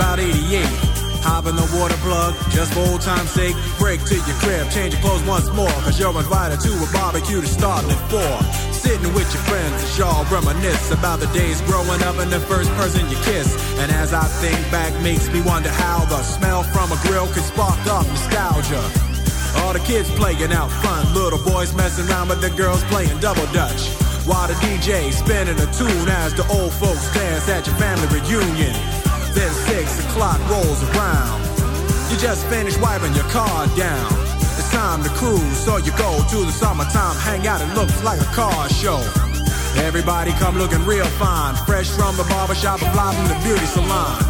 about 88. Hop in the water plug, just for old time's sake. Break to your crib, change your clothes once more. Cause you're invited to a barbecue to start at 4. Sitting with your friends as y'all reminisce about the days growing up and the first person you kiss. And as I think back, makes me wonder how the smell from a grill can spark off nostalgia. All the kids playing out front, little boys messing around with the girls playing double dutch. While the DJ spinning a tune as the old folks dance at your family reunion. Then six o'clock rolls around. You just finished wiping your car down It's time to cruise, so you go to the summertime hangout. It looks like a car show. Everybody come looking real fine, fresh from the barbershop fly from the beauty salon.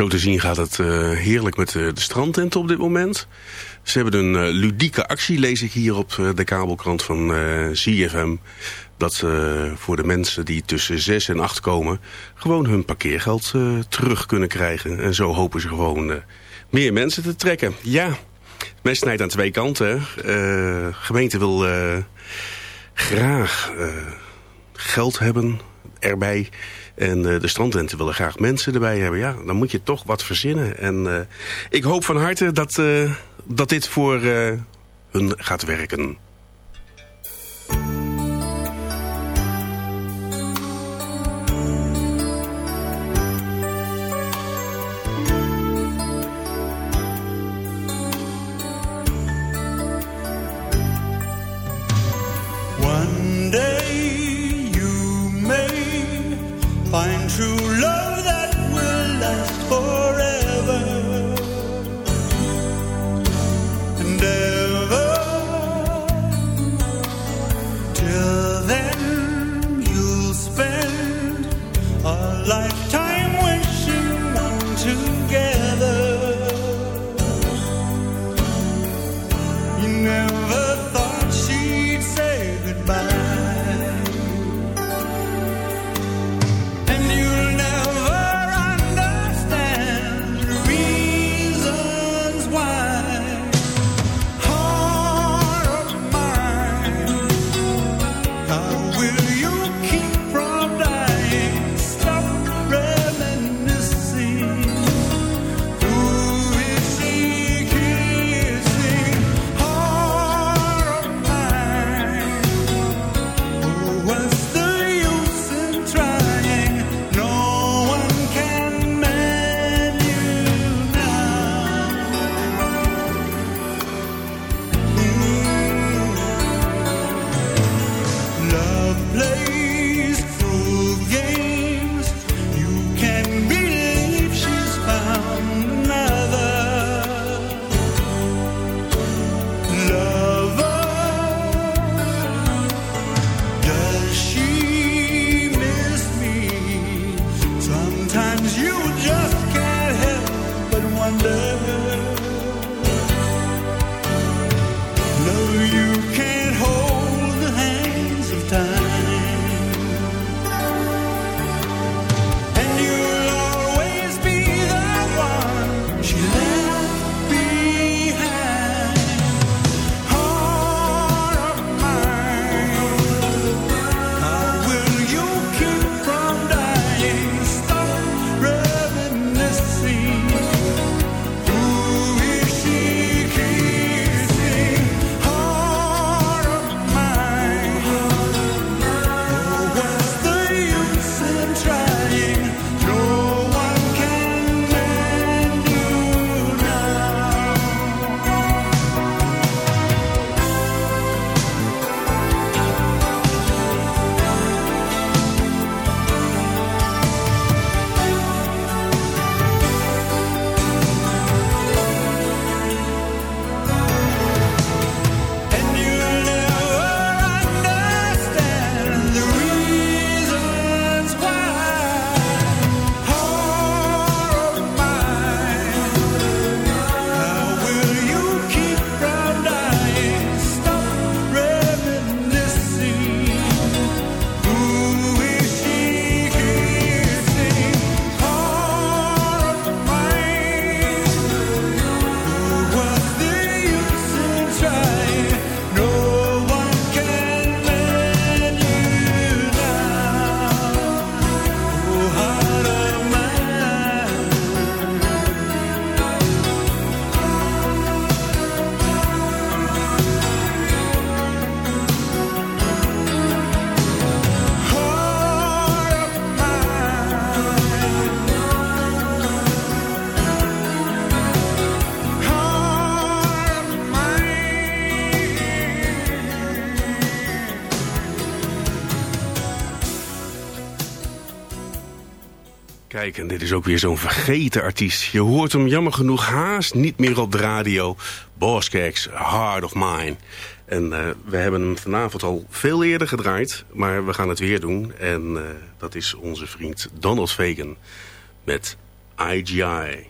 Zo te zien gaat het heerlijk met de strandtent op dit moment. Ze hebben een ludieke actie, lees ik hier op de kabelkrant van CFM. Dat ze voor de mensen die tussen 6 en 8 komen... gewoon hun parkeergeld terug kunnen krijgen. En zo hopen ze gewoon meer mensen te trekken. Ja, men snijdt aan twee kanten. Uh, gemeente wil graag geld hebben erbij. En de strandtenten willen graag mensen erbij hebben. Ja, dan moet je toch wat verzinnen. En ik hoop van harte dat, dat dit voor hun gaat werken. Is ook weer zo'n vergeten artiest. Je hoort hem jammer genoeg haast niet meer op de radio. Boskerks, Heart of Mine. En uh, we hebben hem vanavond al veel eerder gedraaid, maar we gaan het weer doen. En uh, dat is onze vriend Donald Fagan met IGI.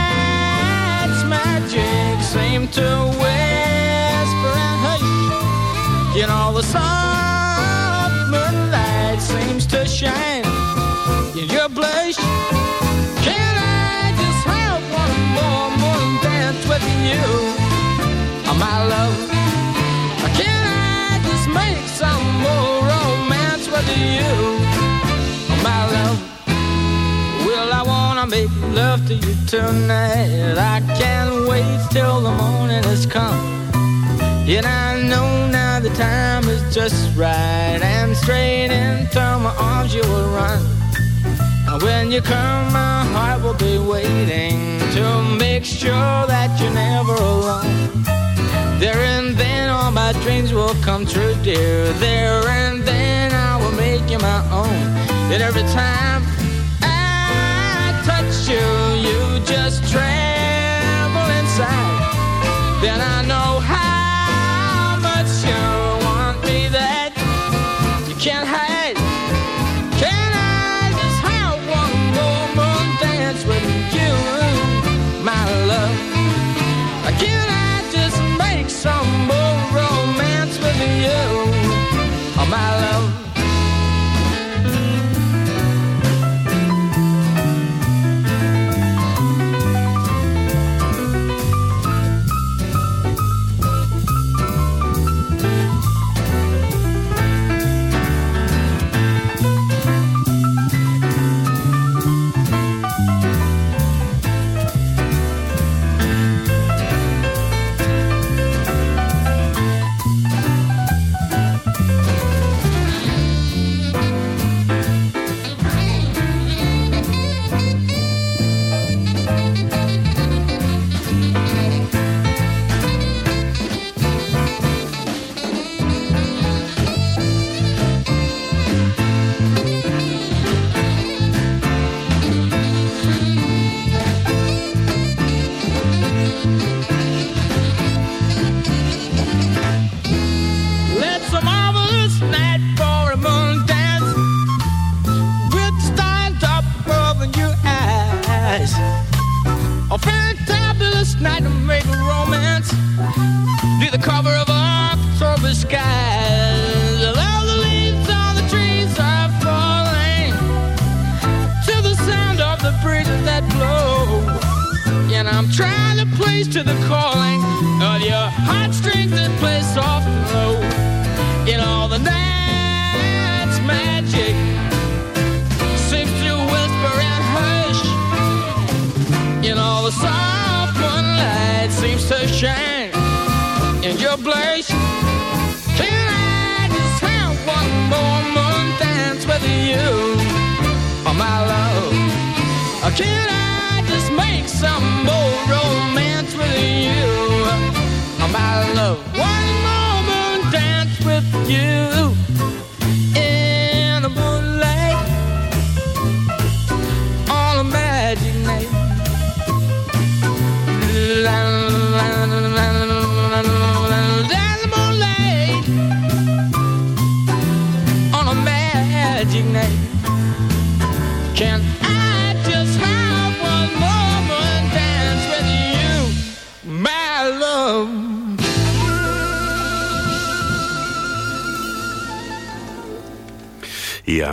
magic seem to whisper and hush. You know the soft moonlight seems to shine in your blush. Can I just have one more moon dance with you, oh, my love? Can I just make some more romance with you, make love to you tonight. I can't wait till the morning has come. Yet I know now the time is just right, and straight into my arms you will run. And when you come, my heart will be waiting to make sure that you're never alone. There and then all my dreams will come true, dear. There and then I will make you my own. And every time sure you just train.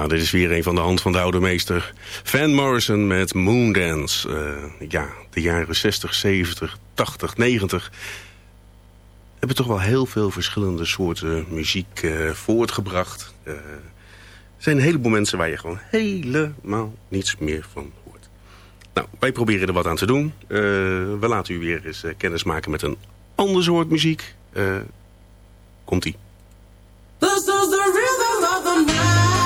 Dit is weer een van de hand van de oude meester. Van Morrison met Moondance. Uh, ja, de jaren 60, 70, 80, 90... hebben toch wel heel veel verschillende soorten muziek uh, voortgebracht. Uh, er zijn een heleboel mensen waar je gewoon helemaal niets meer van hoort. Nou, wij proberen er wat aan te doen. we laten u weer eens kennis maken met een ander soort muziek. Komt-ie. This is the rhythm of the night.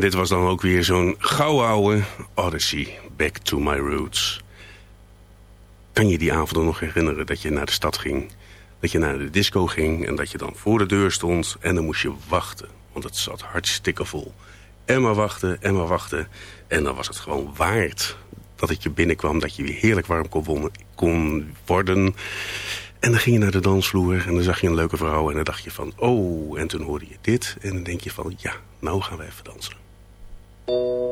Ja, dit was dan ook weer zo'n gauwouwe Odyssey, Back to My Roots. Kan je die avond nog herinneren dat je naar de stad ging? Dat je naar de disco ging en dat je dan voor de deur stond en dan moest je wachten. Want het zat hartstikke vol. En maar wachten, en maar wachten. En dan was het gewoon waard dat het je binnenkwam, dat je weer heerlijk warm kon, kon worden. En dan ging je naar de dansvloer en dan zag je een leuke vrouw... en dan dacht je van, oh, en toen hoorde je dit. En dan denk je van, ja, nou gaan we even dansen. thank you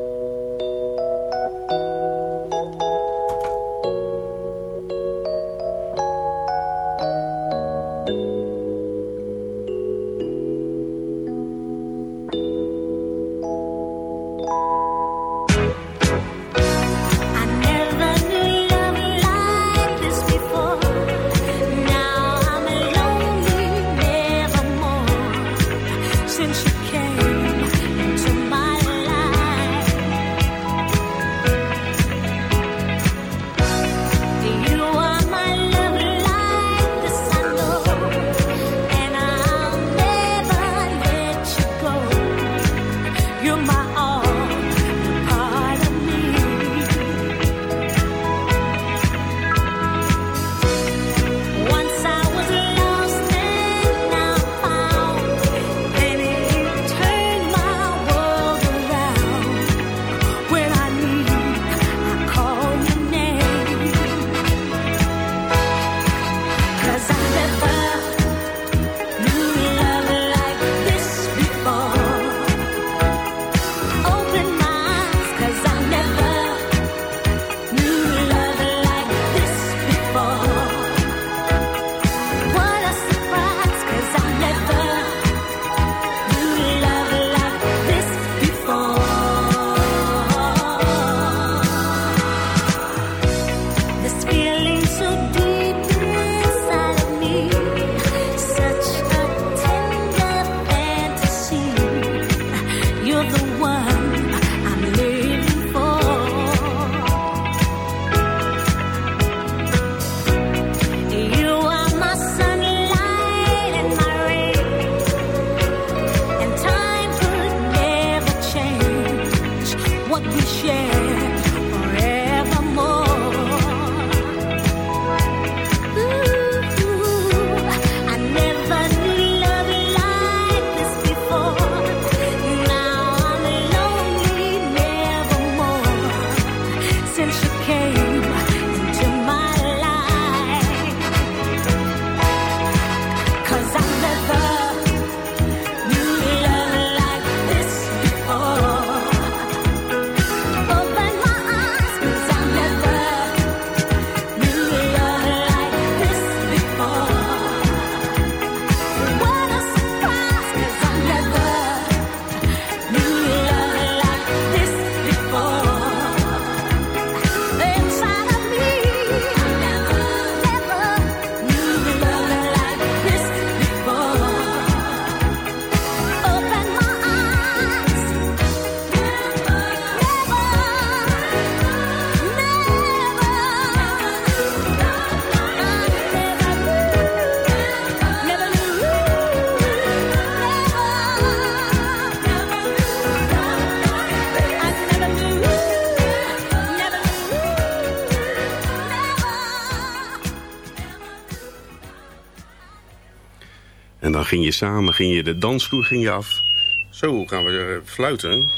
ging je samen, ging je de dansvloer ging je af. Zo gaan we uh, fluiten.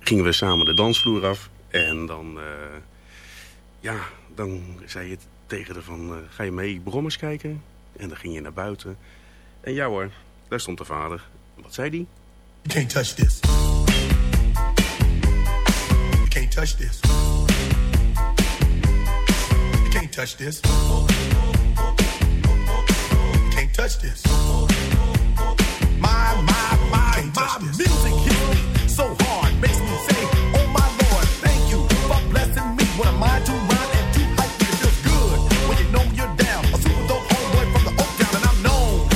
Gingen we samen de dansvloer af. En dan, uh, ja, dan zei je tegen haar van, uh, ga je mee brommers kijken? En dan ging je naar buiten. En ja hoor, daar stond de vader. wat zei die? You can't touch this. You can't touch this. You can't touch this. Touch this. My, my, my, my music hits me so hard, makes me say, Oh my Lord, thank you for blessing me. What am I to run and to hype? It feels good when you know you're down. A super dope homeboy from the Oak Town, and I'm known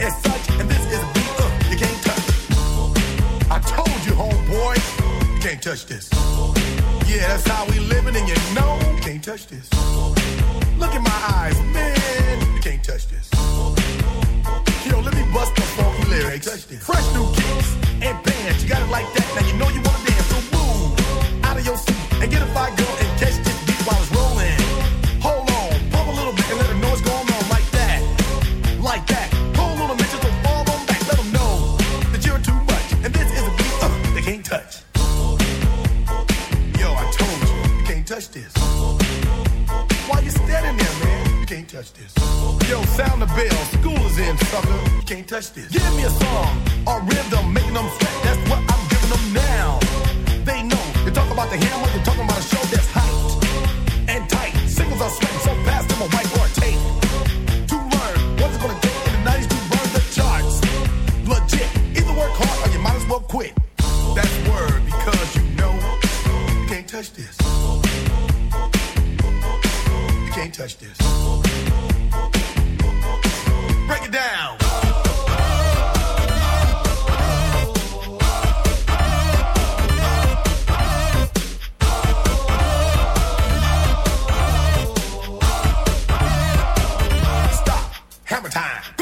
as such. And this is a beat uh, you can't touch. I told you, homeboy, you can't touch this. Yeah, that's how we living, and you know you can't touch this. Look in my eyes, man, you can't touch this lyrics. Fresh new kicks and bands. You got it like that. Now you know you wanna dance. So move out of your seat and get a fire. hammer time.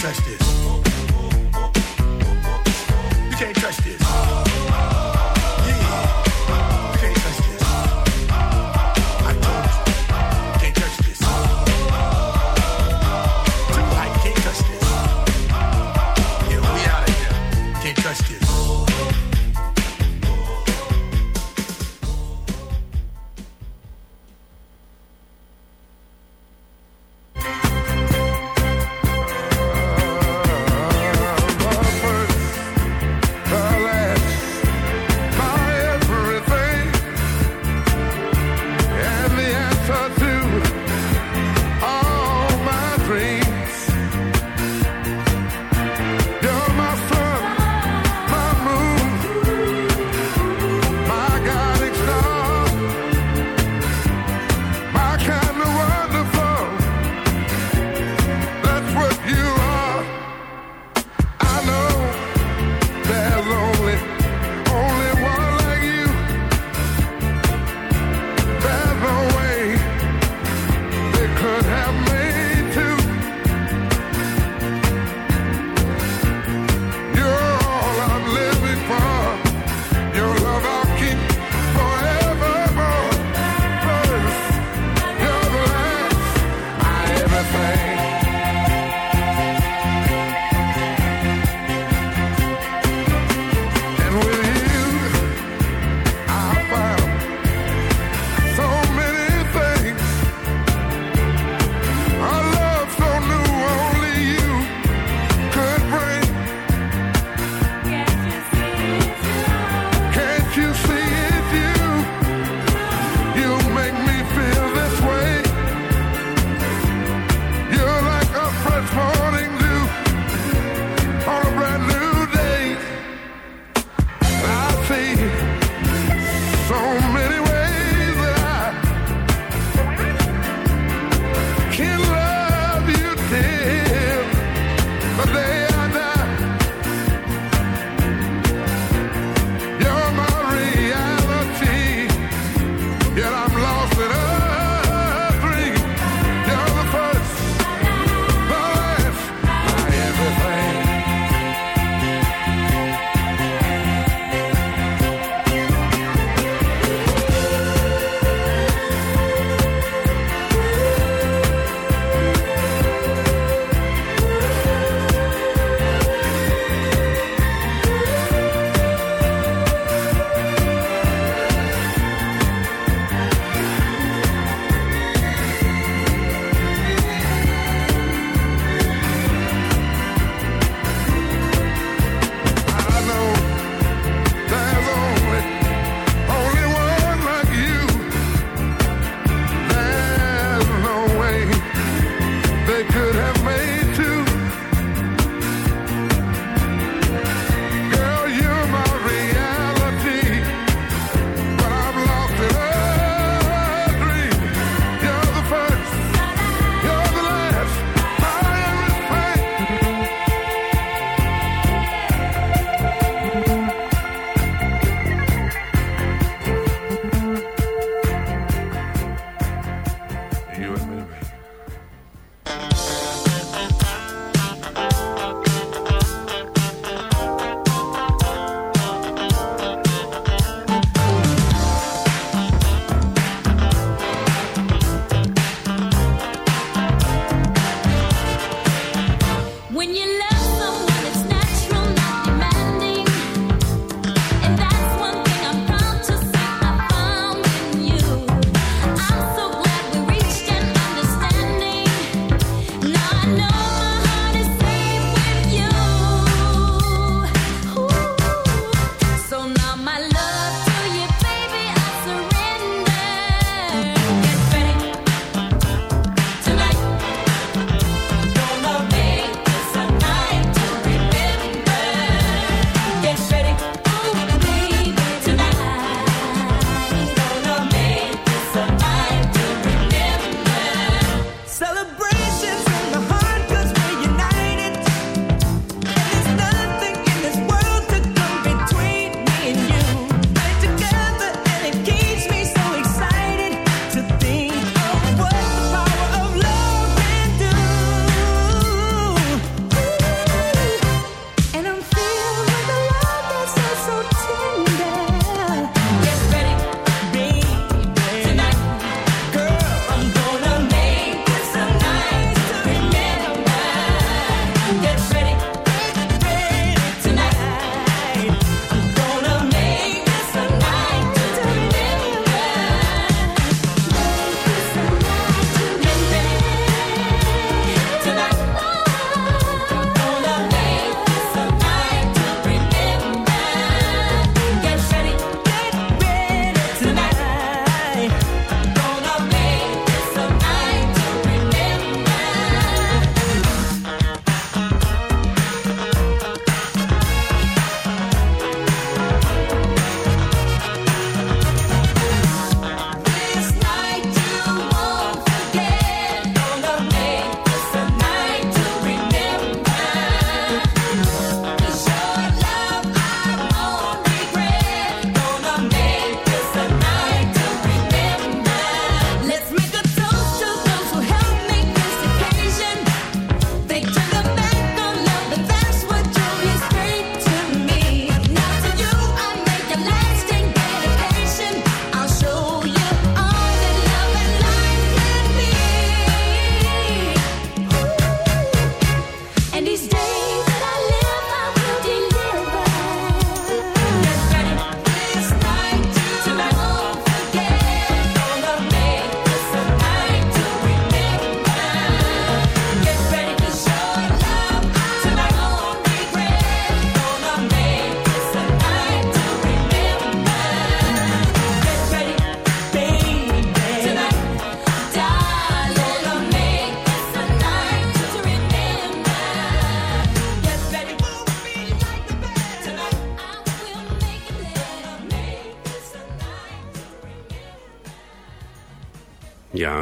Touch this.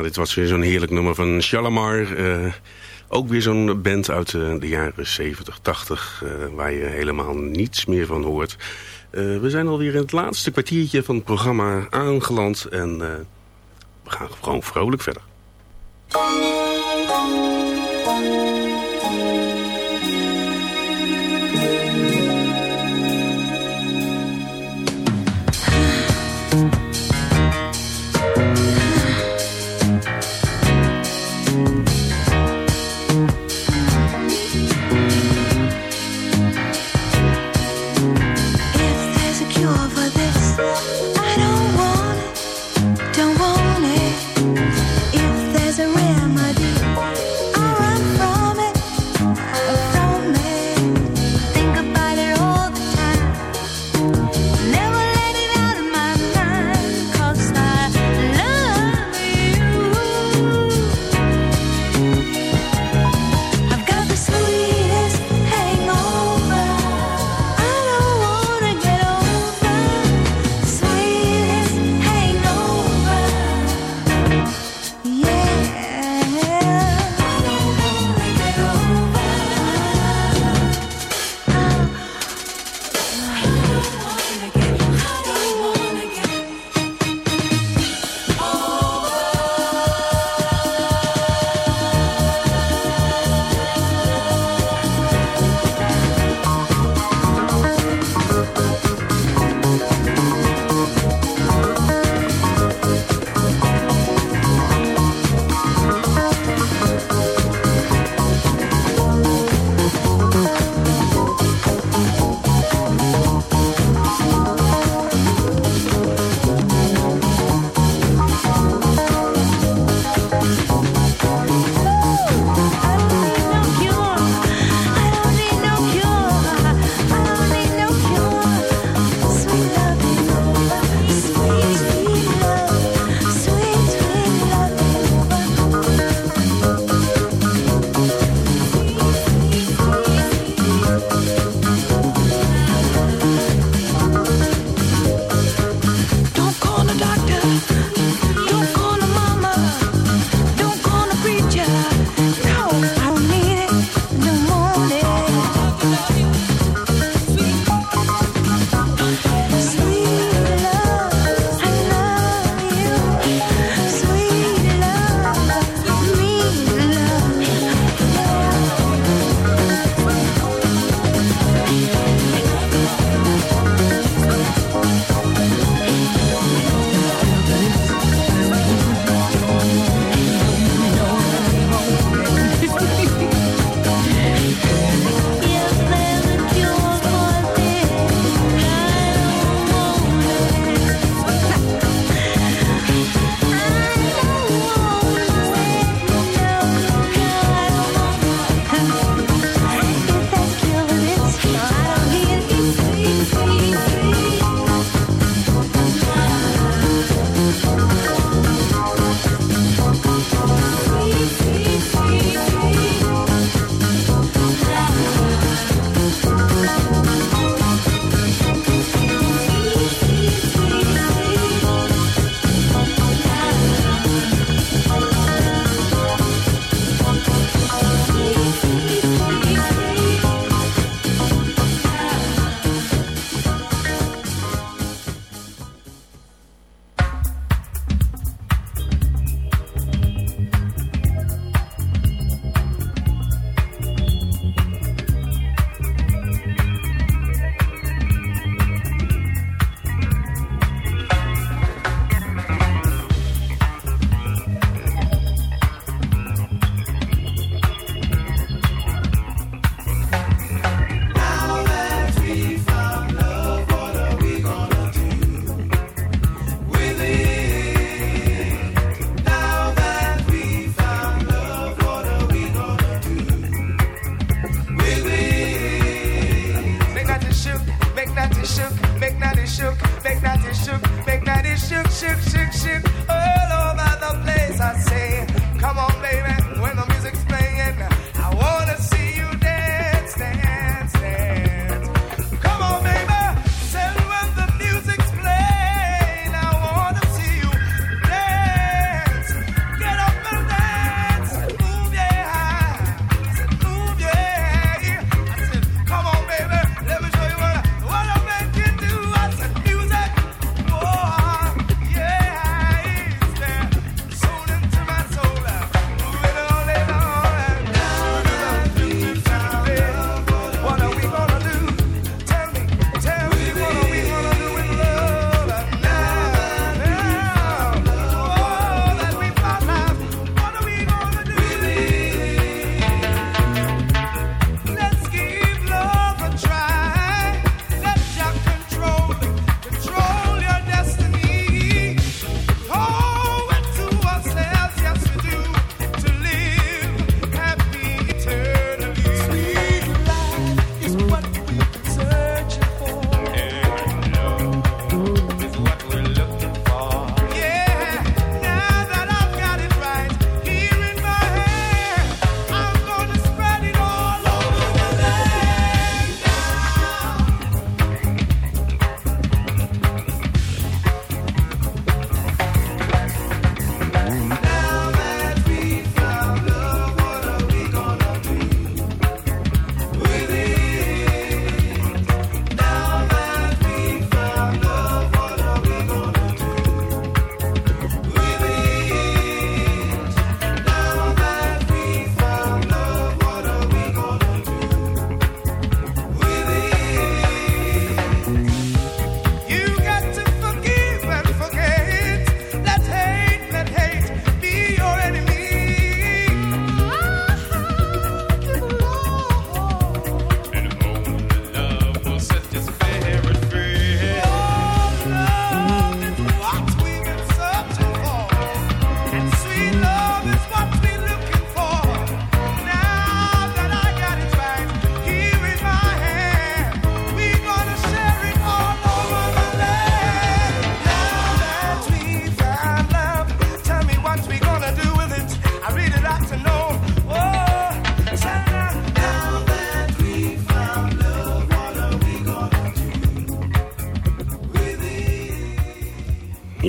Dit was weer zo'n heerlijk nummer van Shalamar. Uh, ook weer zo'n band uit uh, de jaren 70, 80, uh, waar je helemaal niets meer van hoort. we zijn alweer in het laatste kwartiertje van het programma aangeland en we gaan gewoon vrolijk verder.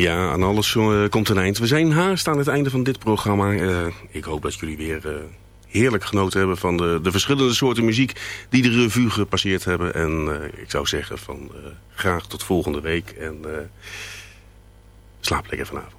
Ja, aan alles uh, komt een eind. We zijn haast aan het einde van dit programma. Uh, ik hoop dat jullie weer uh, heerlijk genoten hebben van de, de, verschillende soorten muziek die de revue gepasseerd hebben. En ik zou zeggen van graag tot volgende week en slaap lekker vanavond.